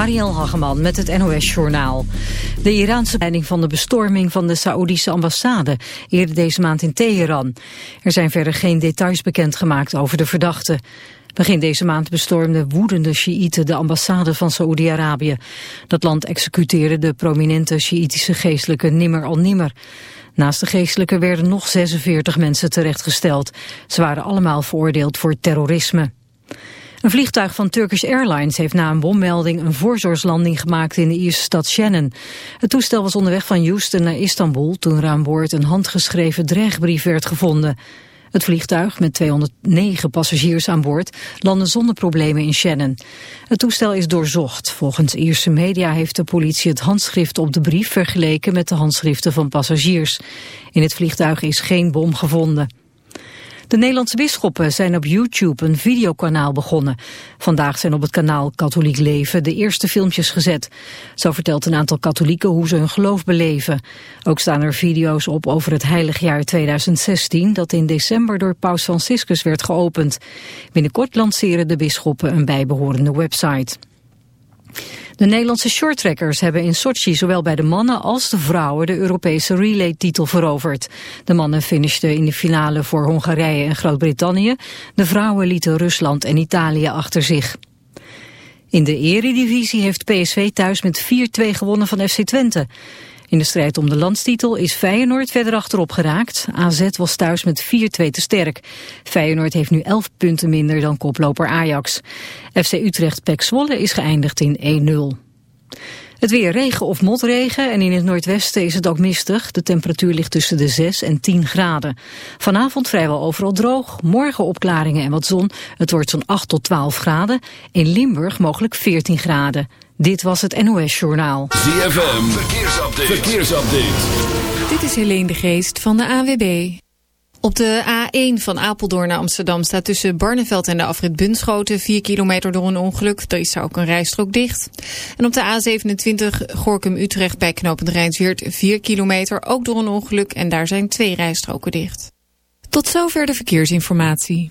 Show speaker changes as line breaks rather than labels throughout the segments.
Marielle Hageman met het NOS-journaal. De Iraanse leiding van de bestorming van de Saoedische ambassade... eerder deze maand in Teheran. Er zijn verder geen details bekendgemaakt over de verdachte. Begin deze maand bestormden woedende Sjiïten de ambassade van Saoedi-Arabië. Dat land executeerde de prominente Sjiïtische geestelijke Nimmer al-Nimmer. Naast de geestelijke werden nog 46 mensen terechtgesteld. Ze waren allemaal veroordeeld voor terrorisme. Een vliegtuig van Turkish Airlines heeft na een bommelding een voorzorgslanding gemaakt in de Ierse stad Shannon. Het toestel was onderweg van Houston naar Istanbul toen er aan boord een handgeschreven dreigbrief werd gevonden. Het vliegtuig met 209 passagiers aan boord landde zonder problemen in Shannon. Het toestel is doorzocht. Volgens Ierse media heeft de politie het handschrift op de brief vergeleken met de handschriften van passagiers. In het vliegtuig is geen bom gevonden. De Nederlandse bisschoppen zijn op YouTube een videokanaal begonnen. Vandaag zijn op het kanaal Katholiek Leven de eerste filmpjes gezet. Zo vertelt een aantal katholieken hoe ze hun geloof beleven. Ook staan er video's op over het heiligjaar 2016... dat in december door paus Franciscus werd geopend. Binnenkort lanceren de bisschoppen een bijbehorende website. De Nederlandse shorttrackers hebben in Sochi zowel bij de mannen als de vrouwen de Europese relay-titel veroverd. De mannen finishten in de finale voor Hongarije en Groot-Brittannië. De vrouwen lieten Rusland en Italië achter zich. In de eredivisie heeft PSV thuis met 4-2 gewonnen van FC Twente. In de strijd om de landstitel is Feyenoord verder achterop geraakt. AZ was thuis met 4-2 te sterk. Feyenoord heeft nu 11 punten minder dan koploper Ajax. FC Utrecht Pek Zwolle is geëindigd in 1-0. Het weer regen of motregen en in het noordwesten is het ook mistig. De temperatuur ligt tussen de 6 en 10 graden. Vanavond vrijwel overal droog, morgen opklaringen en wat zon. Het wordt zo'n 8 tot 12 graden. In Limburg mogelijk 14 graden. Dit was het NOS Journaal.
ZFM, verkeersupdate. verkeersupdate.
Dit is Helene de Geest van de AWB. Op de A1 van Apeldoorn naar Amsterdam staat tussen Barneveld en de afrit Bunschoten 4 kilometer door een ongeluk. Er is ook een rijstrook dicht. En op de A27 Gorkum-Utrecht bij knooppunt Rijnsweert 4 kilometer ook door een ongeluk. En daar zijn twee rijstroken dicht. Tot zover de verkeersinformatie.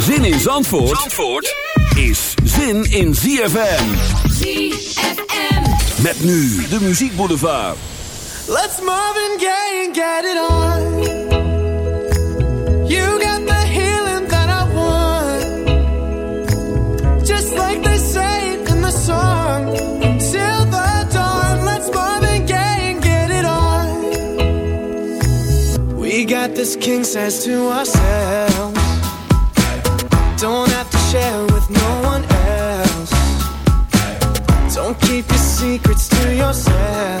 Zin in Zandvoort, Zandvoort is zin in ZFM.
ZFM.
Met nu de Muziek Boulevard.
Let's Marvin Gaye and get it on. You got the healing that I want. Just like they say in the song. Till the dawn, let's Marvin Gaye and get it on. We got this king size to ourselves. Don't have to share with no one else. Don't keep your secrets to yourself.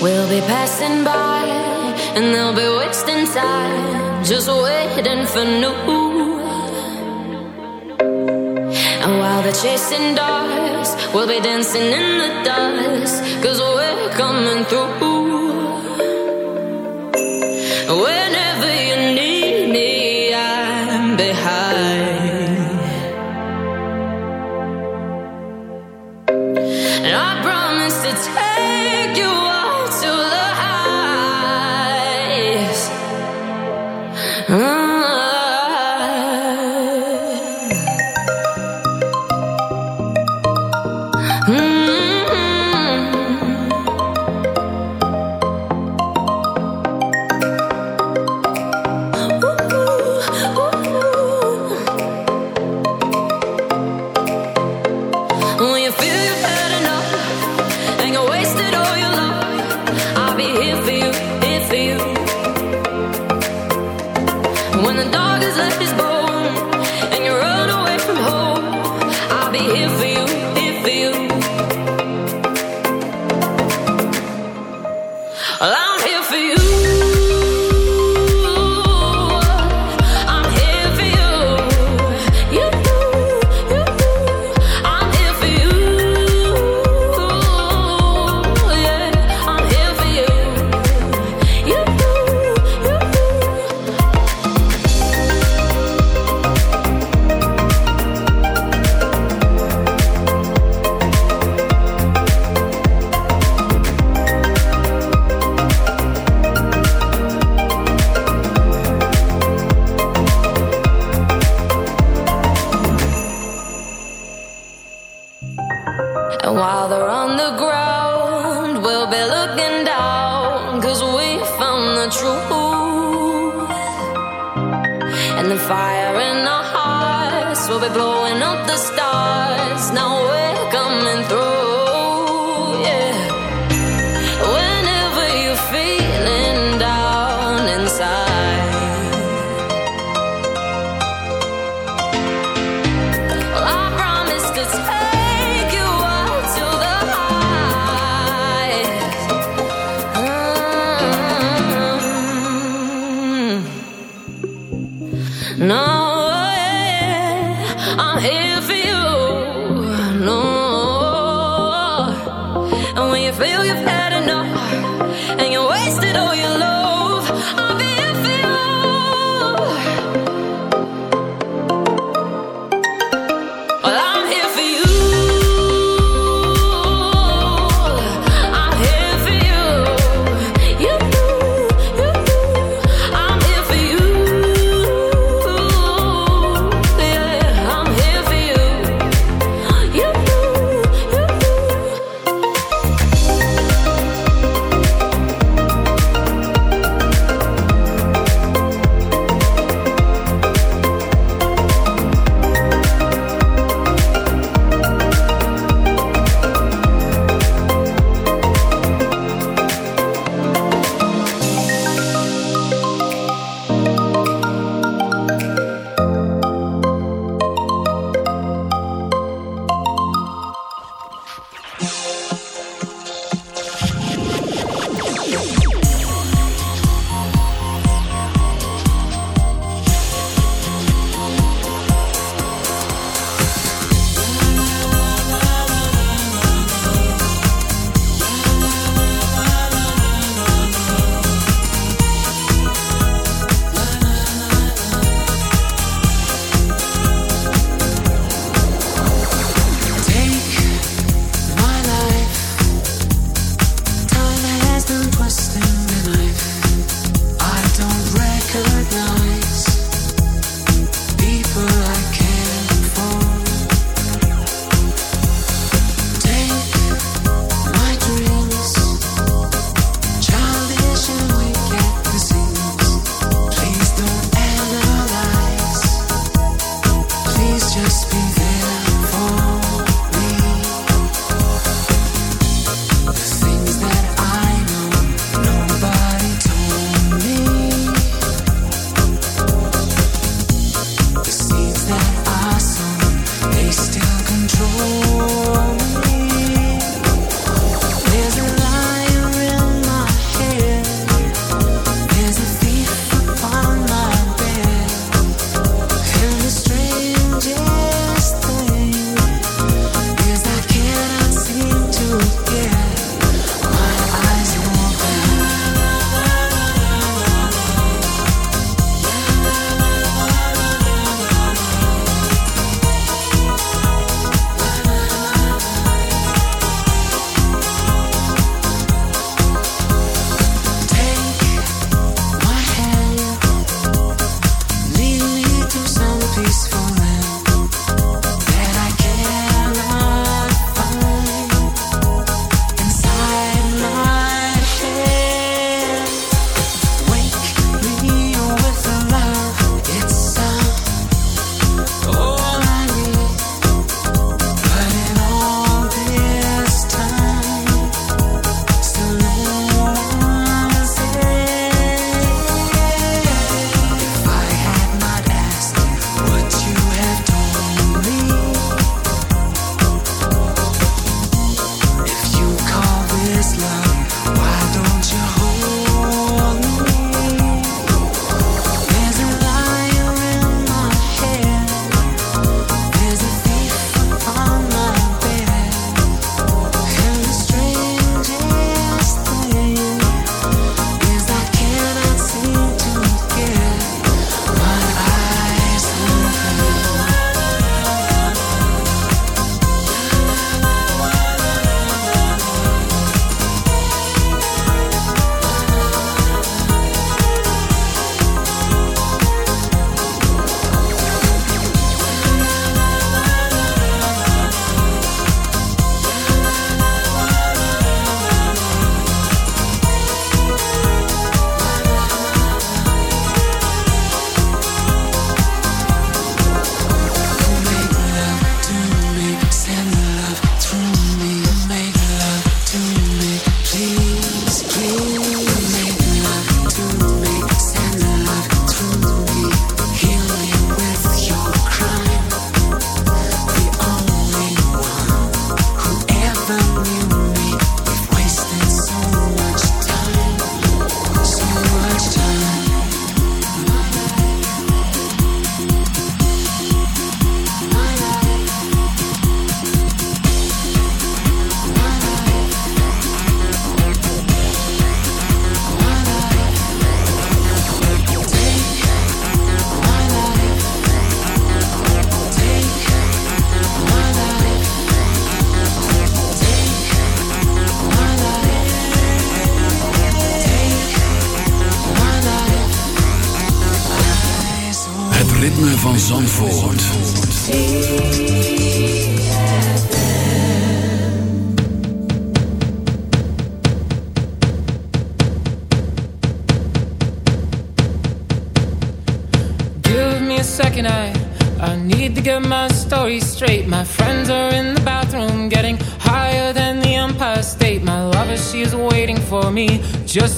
We'll be passing by and they'll be wrenched inside, just waiting for new Now they're chasing dogs, we'll be dancing in the dust, cause we're coming through. We're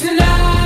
tonight.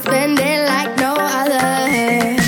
spend it like no other.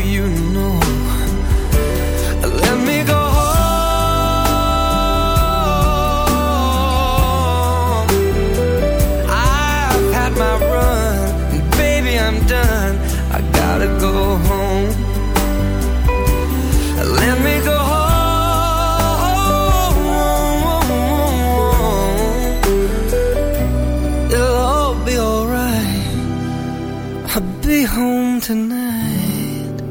tonight.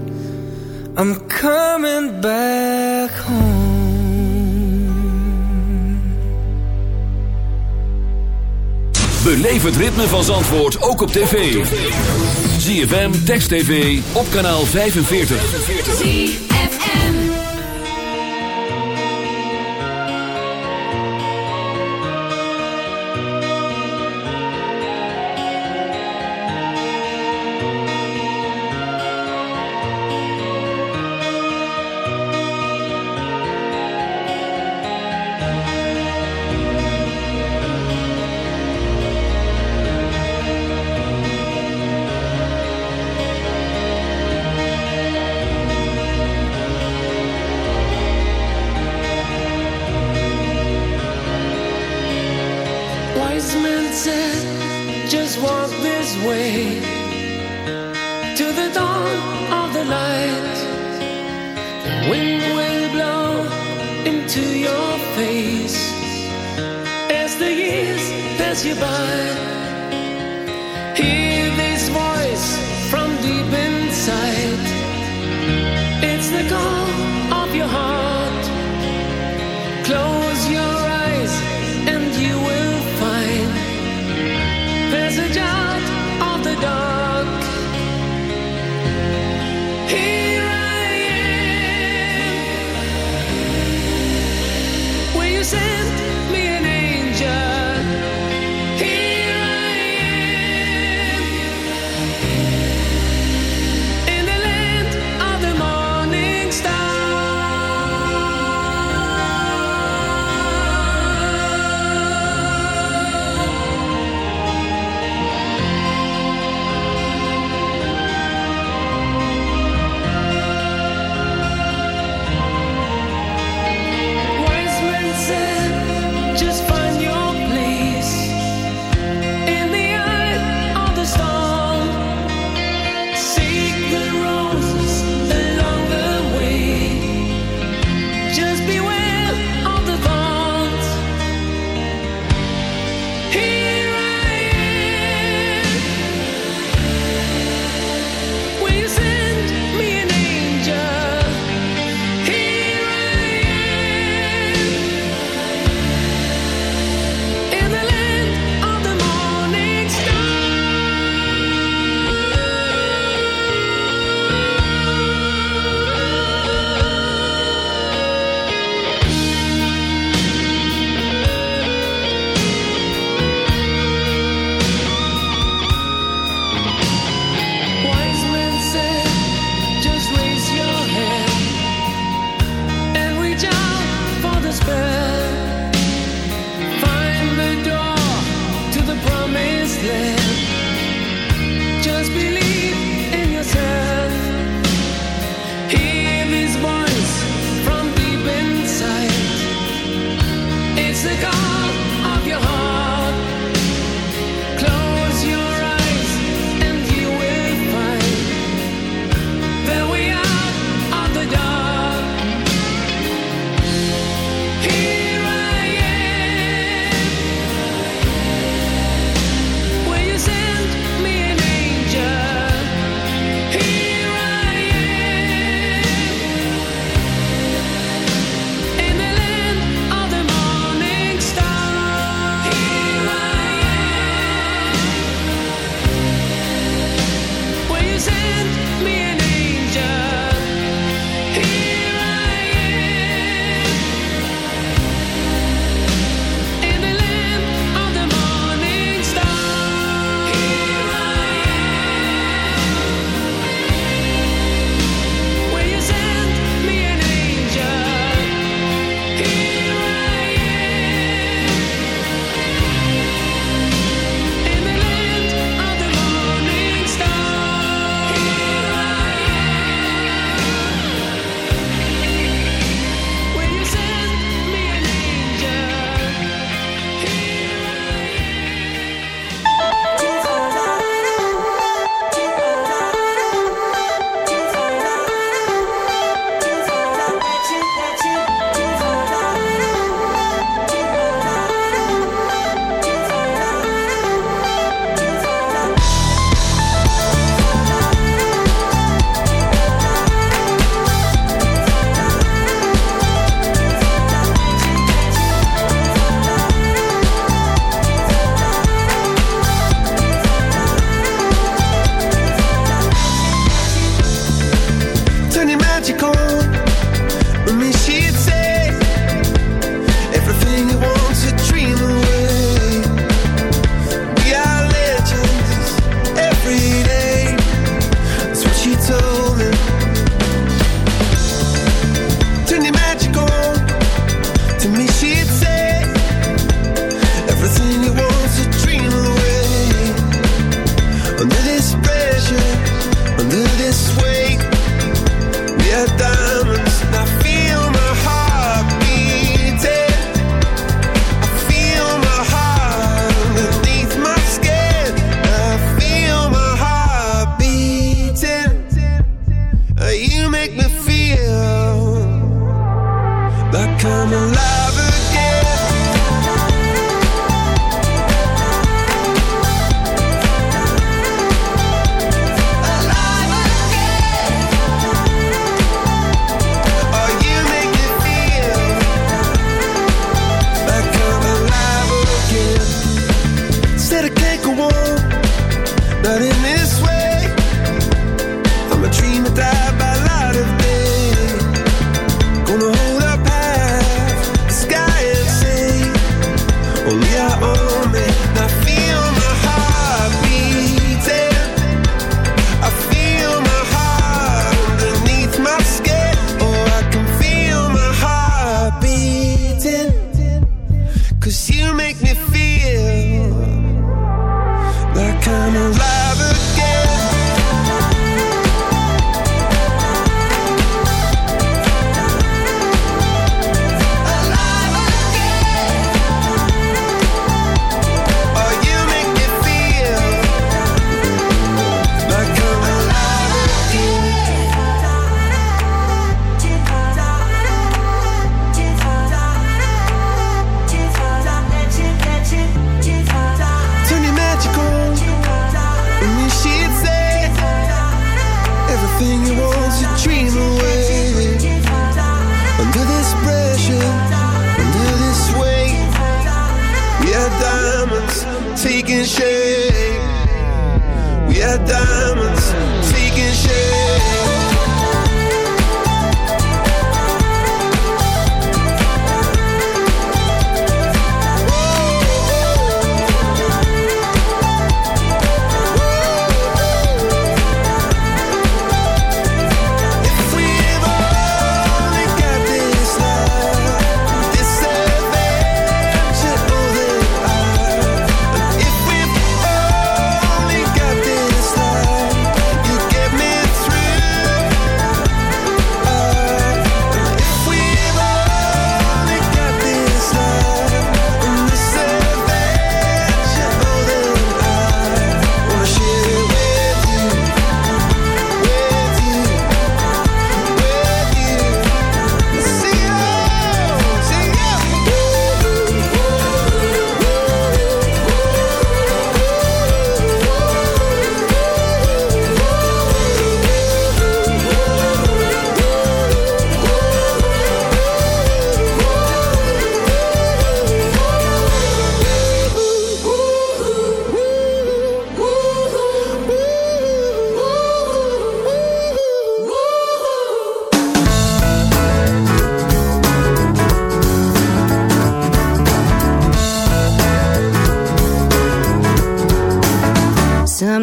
I'm coming back home.
Beleef het ritme van Zandvoort ook op tv. ZFM, Text TV, op kanaal 45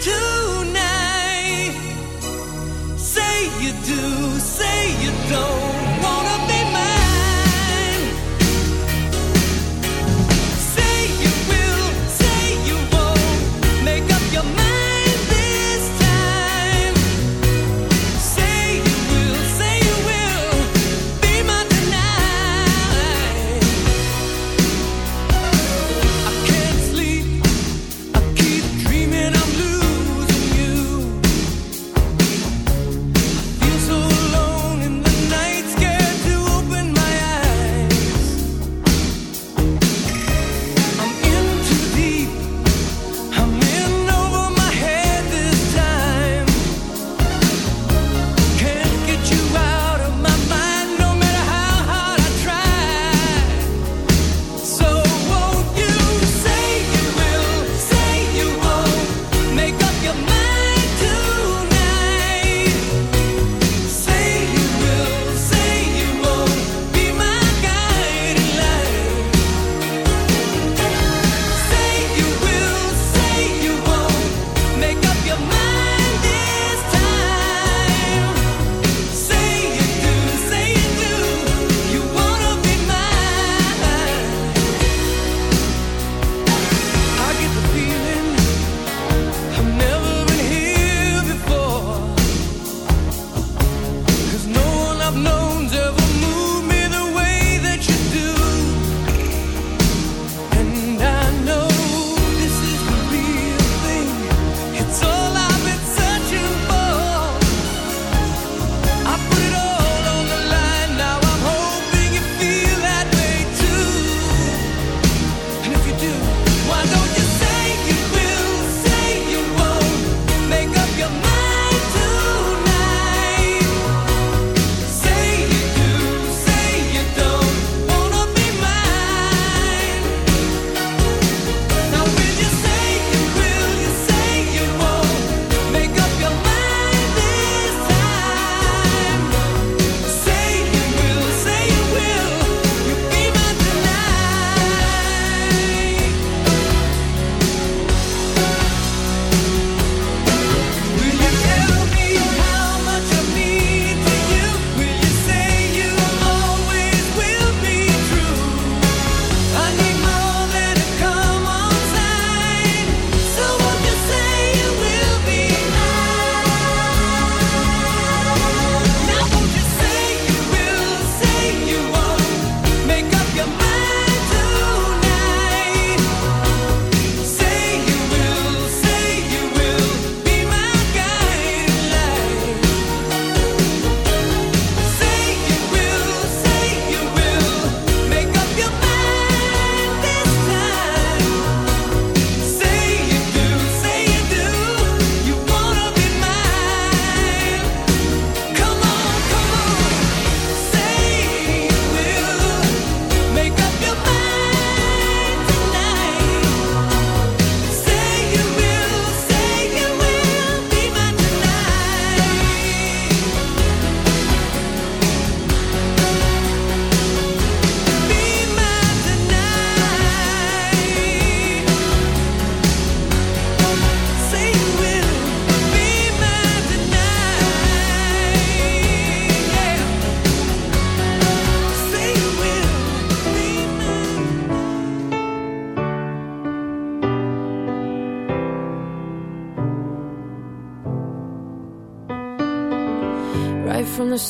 tonight. Say you do, say you don't.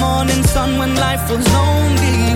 Morning sun when life was lonely.